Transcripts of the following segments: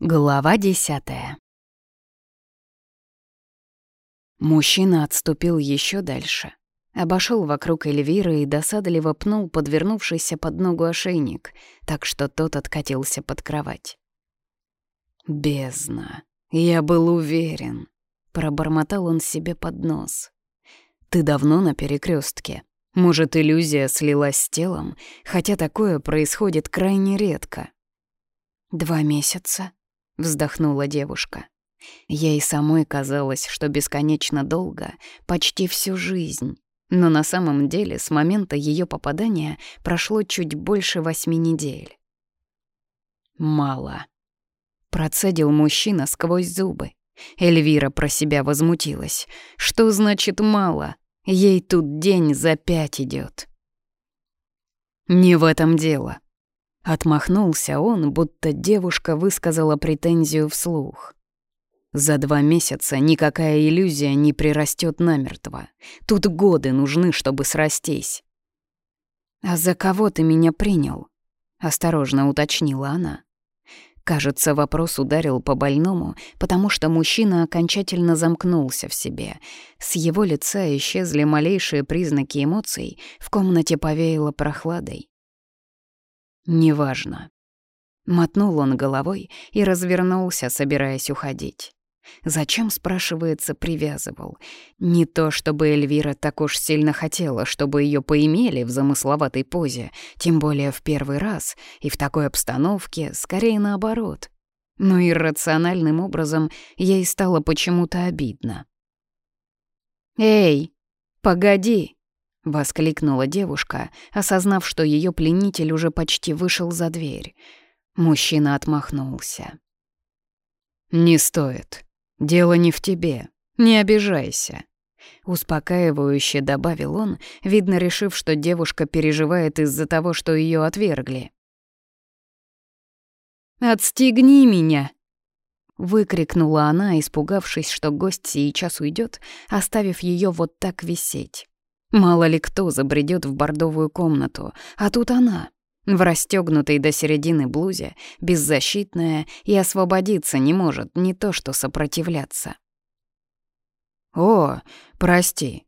Глава десятая. Мужчина отступил еще дальше, обошел вокруг Эльвиры и досадливо пнул подвернувшийся под ногу ошейник, так что тот откатился под кровать. «Бездна, я был уверен», — пробормотал он себе под нос. «Ты давно на перекрестке. Может, иллюзия слилась с телом, хотя такое происходит крайне редко». «Два месяца», вздохнула девушка. Ей самой казалось, что бесконечно долго, почти всю жизнь. Но на самом деле с момента ее попадания прошло чуть больше восьми недель. «Мало», — процедил мужчина сквозь зубы. Эльвира про себя возмутилась. «Что значит мало? Ей тут день за пять идет. «Не в этом дело», Отмахнулся он, будто девушка высказала претензию вслух. За два месяца никакая иллюзия не прирастет намертво. Тут годы нужны, чтобы срастись. «А за кого ты меня принял?» — осторожно уточнила она. Кажется, вопрос ударил по больному, потому что мужчина окончательно замкнулся в себе. С его лица исчезли малейшие признаки эмоций, в комнате повеяло прохладой. «Неважно». Мотнул он головой и развернулся, собираясь уходить. Зачем, спрашивается, привязывал? Не то, чтобы Эльвира так уж сильно хотела, чтобы ее поимели в замысловатой позе, тем более в первый раз, и в такой обстановке, скорее наоборот. Но иррациональным образом ей стало почему-то обидно. «Эй, погоди!» — воскликнула девушка, осознав, что ее пленитель уже почти вышел за дверь. Мужчина отмахнулся. «Не стоит. Дело не в тебе. Не обижайся». Успокаивающе добавил он, видно, решив, что девушка переживает из-за того, что ее отвергли. «Отстегни меня!» Выкрикнула она, испугавшись, что гость сейчас уйдет, оставив ее вот так висеть. Мало ли кто забредет в бордовую комнату, а тут она, в расстёгнутой до середины блузе, беззащитная и освободиться не может, не то что сопротивляться. «О, прости».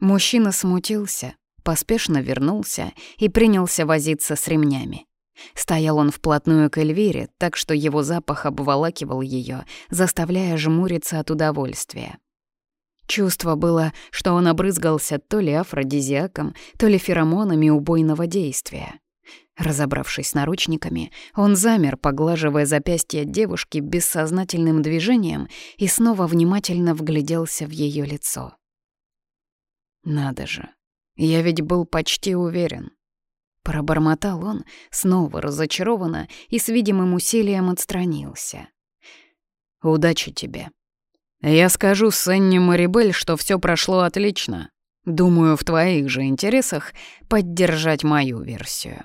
Мужчина смутился, поспешно вернулся и принялся возиться с ремнями. Стоял он вплотную к Эльвире, так что его запах обволакивал ее, заставляя жмуриться от удовольствия. Чувство было, что он обрызгался то ли афродизиаком, то ли феромонами убойного действия. Разобравшись с наручниками, он замер, поглаживая запястье девушки бессознательным движением и снова внимательно вгляделся в ее лицо. «Надо же, я ведь был почти уверен». Пробормотал он, снова разочарованно и с видимым усилием отстранился. «Удачи тебе», я скажу Сенне Марибель, что все прошло отлично. Думаю, в твоих же интересах поддержать мою версию.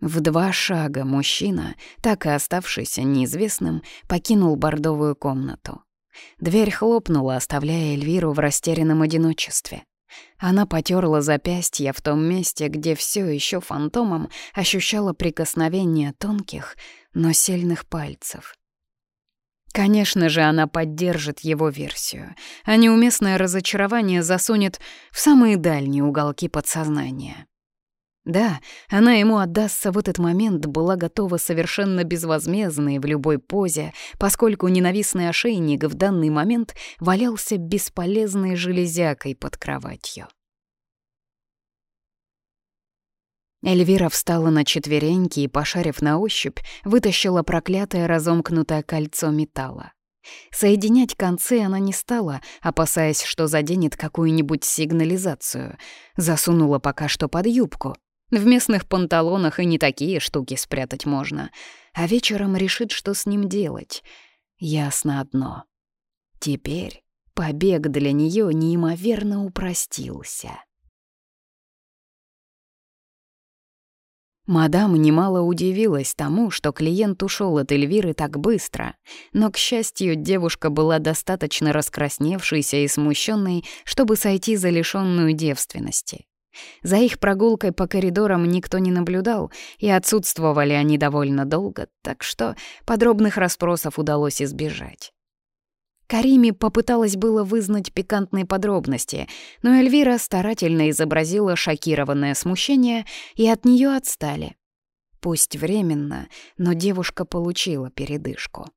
В два шага мужчина, так и оставшийся неизвестным, покинул бордовую комнату. Дверь хлопнула, оставляя Эльвиру в растерянном одиночестве. Она потерла запястье в том месте, где все еще фантомом ощущала прикосновение тонких, но сильных пальцев. Конечно же, она поддержит его версию, а неуместное разочарование засунет в самые дальние уголки подсознания. Да, она ему отдастся в этот момент, была готова совершенно безвозмездно и в любой позе, поскольку ненавистный ошейник в данный момент валялся бесполезной железякой под кроватью. Эльвира встала на четвереньки и, пошарив на ощупь, вытащила проклятое разомкнутое кольцо металла. Соединять концы она не стала, опасаясь, что заденет какую-нибудь сигнализацию. Засунула пока что под юбку. В местных панталонах и не такие штуки спрятать можно. А вечером решит, что с ним делать. Ясно одно. Теперь побег для нее неимоверно упростился. Мадам немало удивилась тому, что клиент ушел от Эльвиры так быстро, но, к счастью, девушка была достаточно раскрасневшейся и смущенной, чтобы сойти за лишенную девственности. За их прогулкой по коридорам никто не наблюдал, и отсутствовали они довольно долго, так что подробных расспросов удалось избежать. Кариме попыталась было вызнать пикантные подробности, но Эльвира старательно изобразила шокированное смущение, и от нее отстали. Пусть временно, но девушка получила передышку.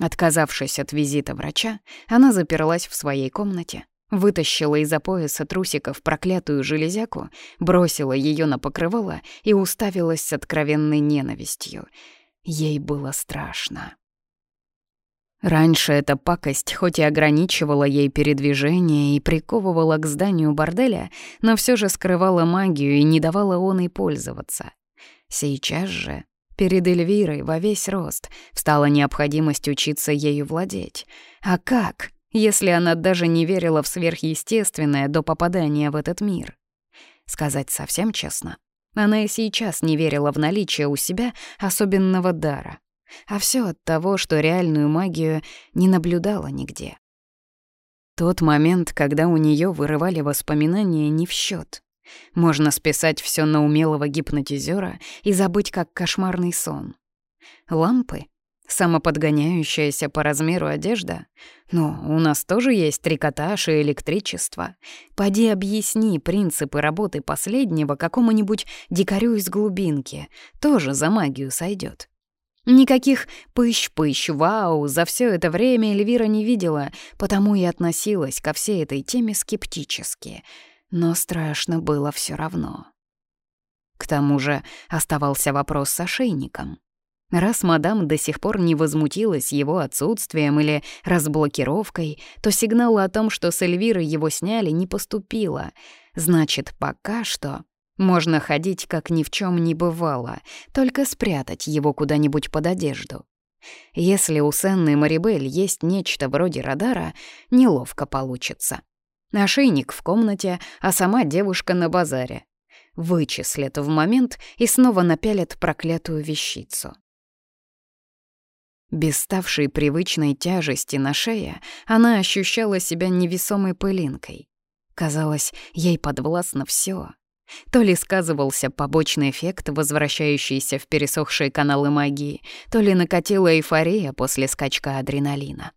Отказавшись от визита врача, она заперлась в своей комнате, вытащила из-за пояса трусиков проклятую железяку, бросила ее на покрывало и уставилась с откровенной ненавистью. Ей было страшно. Раньше эта пакость хоть и ограничивала ей передвижение и приковывала к зданию борделя, но все же скрывала магию и не давала он и пользоваться. Сейчас же перед Эльвирой во весь рост встала необходимость учиться ею владеть. А как, если она даже не верила в сверхъестественное до попадания в этот мир? Сказать совсем честно, она и сейчас не верила в наличие у себя особенного дара — а все от того, что реальную магию не наблюдала нигде. Тот момент, когда у нее вырывали воспоминания, не в счет. Можно списать все на умелого гипнотизера и забыть как кошмарный сон. Лампы, самоподгоняющаяся по размеру одежда. Но у нас тоже есть трикотаж и электричество. Поди объясни принципы работы последнего какому-нибудь дикарю из глубинки. Тоже за магию сойдет. Никаких пыщ-пыщ, вау, за все это время Эльвира не видела, потому и относилась ко всей этой теме скептически. Но страшно было все равно. К тому же оставался вопрос с ошейником. Раз мадам до сих пор не возмутилась его отсутствием или разблокировкой, то сигнала о том, что с Эльвиры его сняли, не поступило. Значит, пока что можно ходить, как ни в чем не бывало, только спрятать его куда-нибудь под одежду. Если у Сенны Марибель есть нечто вроде радара, неловко получится. Ошейник в комнате, а сама девушка на базаре. Вычислят в момент и снова напялят проклятую вещицу. Без ставшей привычной тяжести на шее она ощущала себя невесомой пылинкой. Казалось, ей подвластно все. То ли сказывался побочный эффект, возвращающийся в пересохшие каналы магии, то ли накатила эйфория после скачка адреналина.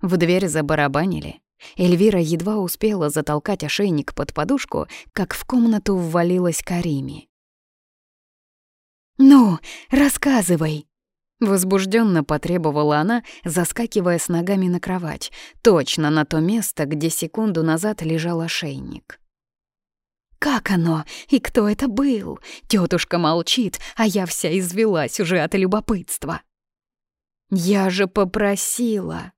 В дверь забарабанили. Эльвира едва успела затолкать ошейник под подушку, как в комнату ввалилась Карими. «Ну, рассказывай!» Возбужденно потребовала она, заскакивая с ногами на кровать, точно на то место, где секунду назад лежал ошейник. Как оно? И кто это был? Тетушка молчит, а я вся извелась уже от любопытства. Я же попросила.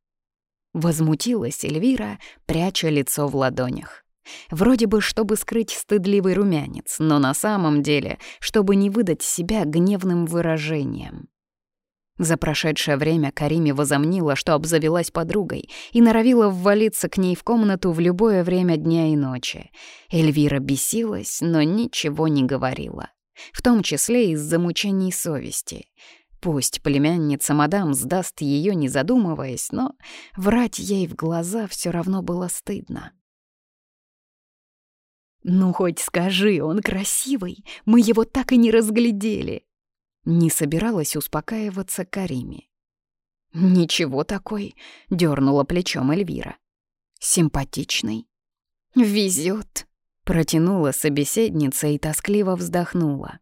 Возмутилась Эльвира, пряча лицо в ладонях. Вроде бы, чтобы скрыть стыдливый румянец, но на самом деле, чтобы не выдать себя гневным выражением. За прошедшее время Кариме возомнила, что обзавелась подругой и норовила ввалиться к ней в комнату в любое время дня и ночи. Эльвира бесилась, но ничего не говорила. В том числе из-за мучений совести. Пусть племянница мадам сдаст ее, не задумываясь, но врать ей в глаза все равно было стыдно. «Ну, хоть скажи, он красивый, мы его так и не разглядели», не собиралась успокаиваться Кариме. «Ничего такой», — дернула плечом Эльвира. «Симпатичный». «Везет», — протянула собеседница и тоскливо вздохнула.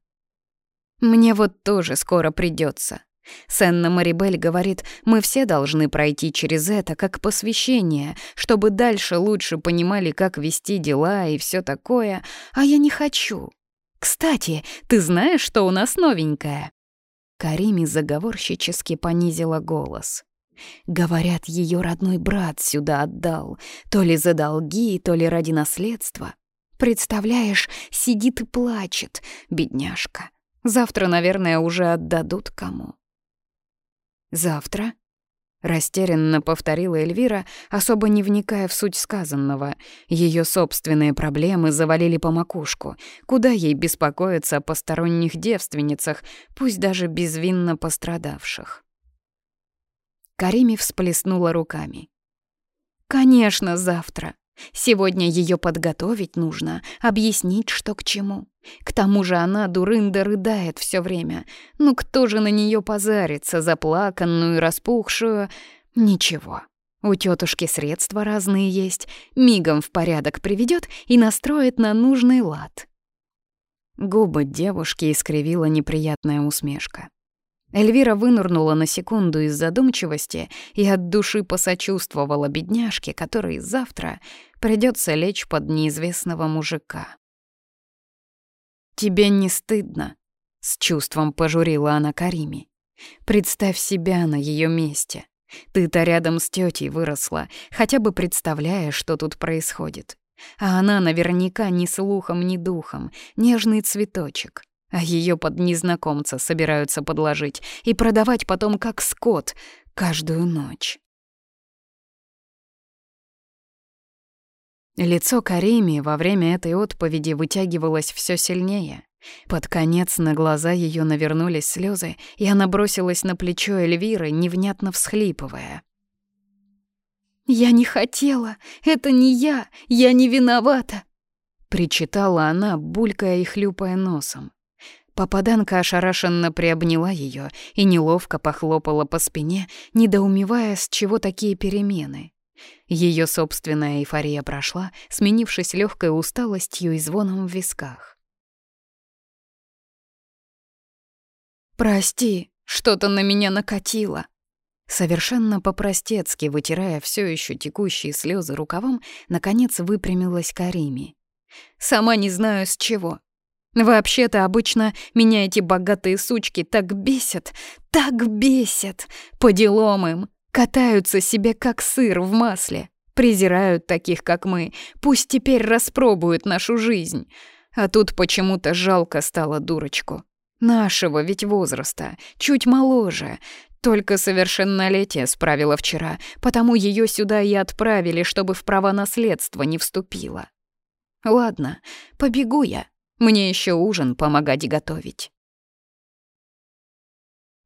«Мне вот тоже скоро придется. Сенна Марибель говорит, мы все должны пройти через это как посвящение, чтобы дальше лучше понимали, как вести дела и все такое, а я не хочу. Кстати, ты знаешь, что у нас новенькое?» Карими заговорщически понизила голос. Говорят, ее родной брат сюда отдал, то ли за долги, то ли ради наследства. Представляешь, сидит и плачет, бедняжка. Завтра, наверное, уже отдадут кому. Завтра? Растерянно повторила Эльвира, особо не вникая в суть сказанного. Ее собственные проблемы завалили по макушку. Куда ей беспокоиться о посторонних девственницах, пусть даже безвинно пострадавших? Карими всплеснула руками. «Конечно, завтра. Сегодня ее подготовить нужно, объяснить, что к чему. К тому же она, дурында, рыдает все время. Ну кто же на нее позарится, заплаканную распухшую? Ничего. У тетушки средства разные есть. Мигом в порядок приведет и настроит на нужный лад. Губы девушки искривила неприятная усмешка. Эльвира вынырнула на секунду из задумчивости и от души посочувствовала бедняжке, которой завтра придется лечь под неизвестного мужика. «Тебе не стыдно?» — с чувством пожурила она Кариме. «Представь себя на ее месте. Ты-то рядом с тетей выросла, хотя бы представляя, что тут происходит. А она наверняка ни слухом, ни духом, нежный цветочек, а ее под незнакомца собираются подложить и продавать потом как скот каждую ночь. Лицо Карими во время этой отповеди вытягивалось все сильнее. Под конец на глаза ее навернулись слезы, и она бросилась на плечо Эльвиры, невнятно всхлипывая. «Я не хотела, это не я, я не виновата!» Причитала она, булькая и хлюпая носом. Попаданка ошарашенно приобняла ее и неловко похлопала по спине, недоумевая, с чего такие перемены. Ее собственная эйфория прошла, сменившись легкой усталостью и звоном в висках. «Прости, что-то на меня накатило», Совершенно по-простецки, вытирая все еще текущие слезы рукавом, наконец выпрямилась Карими. «Сама не знаю с чего. Вообще-то обычно меня эти богатые сучки так бесят, так бесят. По делам им. Катаются себе как сыр в масле. Презирают таких, как мы. Пусть теперь распробуют нашу жизнь. А тут почему-то жалко стало дурочку. Нашего ведь возраста, чуть моложе. Только совершеннолетие справила вчера, потому ее сюда и отправили, чтобы в права наследства не вступила. Ладно, побегу я. Мне еще ужин помогать готовить.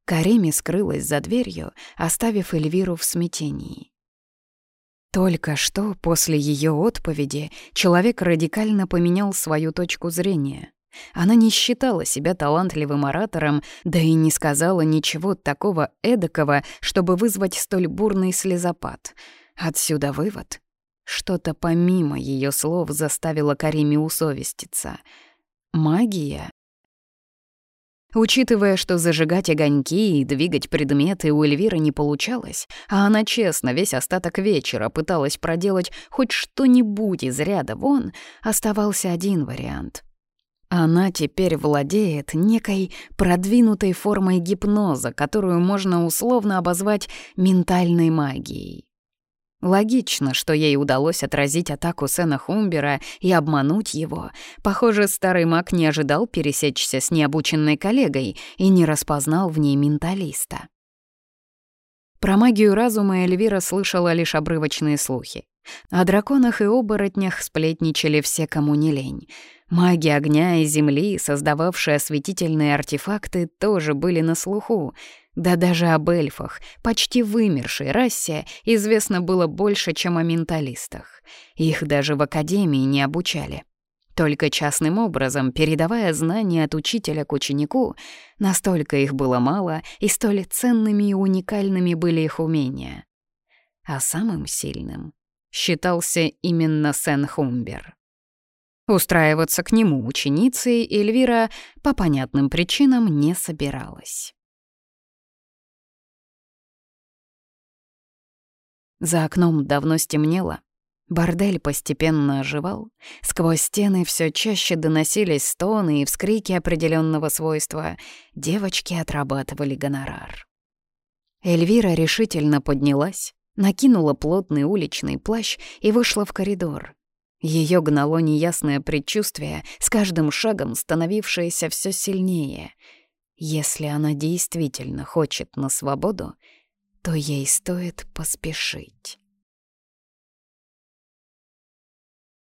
Кареми скрылась за дверью, оставив Эльвиру в смятении. Только что после ее отповеди человек радикально поменял свою точку зрения. Она не считала себя талантливым оратором, да и не сказала ничего такого эдакого, чтобы вызвать столь бурный слезопад. Отсюда вывод. Что-то помимо ее слов заставило Кариме усовеститься — Магия? Учитывая, что зажигать огоньки и двигать предметы у Эльвиры не получалось, а она честно весь остаток вечера пыталась проделать хоть что-нибудь из ряда вон, оставался один вариант. Она теперь владеет некой продвинутой формой гипноза, которую можно условно обозвать ментальной магией. Логично, что ей удалось отразить атаку Сэна Хумбера и обмануть его. Похоже, старый маг не ожидал пересечься с необученной коллегой и не распознал в ней менталиста. Про магию разума Эльвира слышала лишь обрывочные слухи. О драконах и оборотнях сплетничали все, кому не лень. Маги огня и земли, создававшие осветительные артефакты, тоже были на слуху. Да даже об эльфах, почти вымершей расе, известно было больше, чем о менталистах. Их даже в академии не обучали. Только частным образом, передавая знания от учителя к ученику, настолько их было мало, и столь ценными и уникальными были их умения. А самым сильным считался именно Сен Хумбер. Устраиваться к нему ученицей Эльвира по понятным причинам не собиралась. За окном давно стемнело. Бордель постепенно оживал. Сквозь стены все чаще доносились стоны и вскрики определенного свойства. Девочки отрабатывали гонорар. Эльвира решительно поднялась, накинула плотный уличный плащ и вышла в коридор. Ее гнало неясное предчувствие, с каждым шагом становившееся все сильнее. Если она действительно хочет на свободу, то ей стоит поспешить.